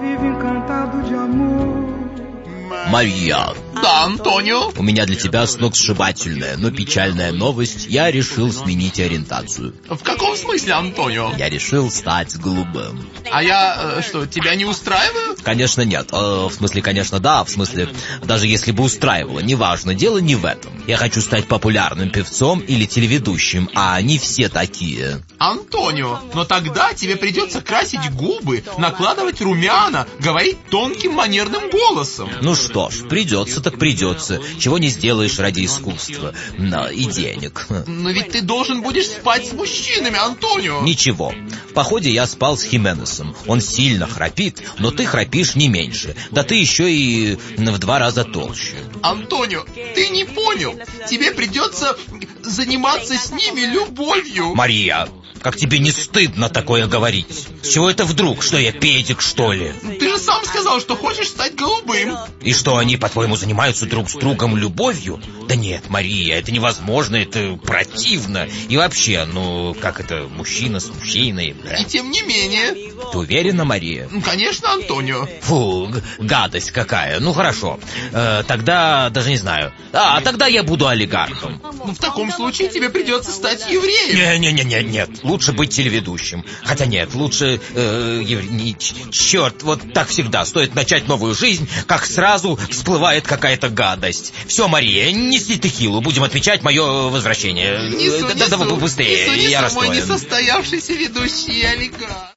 Vivo encantado de amor. Maria Да, Антонио. у меня для тебя сногсшибательная, но печальная новость. Я решил сменить ориентацию. В каком смысле, Антонио? Я решил стать голубым. А я э, что, тебя не устраиваю? Конечно, нет. Э, в смысле, конечно, да. В смысле, даже если бы устраивало, неважно. Дело не в этом. Я хочу стать популярным певцом или телеведущим, а они все такие. Антонио, но тогда тебе придется красить губы, накладывать румяна, говорить тонким манерным голосом. Ну что ж, придется так придется. Чего не сделаешь ради искусства. Да, и денег. Но ведь ты должен будешь спать с мужчинами, Антонио. Ничего. В походе я спал с Хименесом. Он сильно храпит, но ты храпишь не меньше. Да ты еще и в два раза толще. Антонио, ты не понял. Тебе придется заниматься с ними любовью. Мария, как тебе не стыдно такое говорить? С чего это вдруг? Что я педик, что ли? Сам сказал, что хочешь стать голубым. И что, они, по-твоему, занимаются друг с другом любовью? Да нет, Мария, это невозможно, это противно. И вообще, ну, как это, мужчина с мужчиной? да. И тем не менее. Ты уверена, Мария? Ну, Конечно, Антонио. Фу, гадость какая. Ну, хорошо. Э, тогда, даже не знаю. А, тогда я буду олигархом. Ну, В таком случае тебе придется стать евреем. Не-не-не, нет, лучше быть телеведущим. Хотя нет, лучше... Э, ев- не- ч- черт, вот так всегда. Стоит начать новую жизнь, как сразу всплывает какая-то гадость. Все, Мария, неси текилу, будем отмечать мое возвращение. Несу, Э, да, да, несу, быстрее, несу, я несу, мой расстроен. несостоявшийся ведущий олигарх.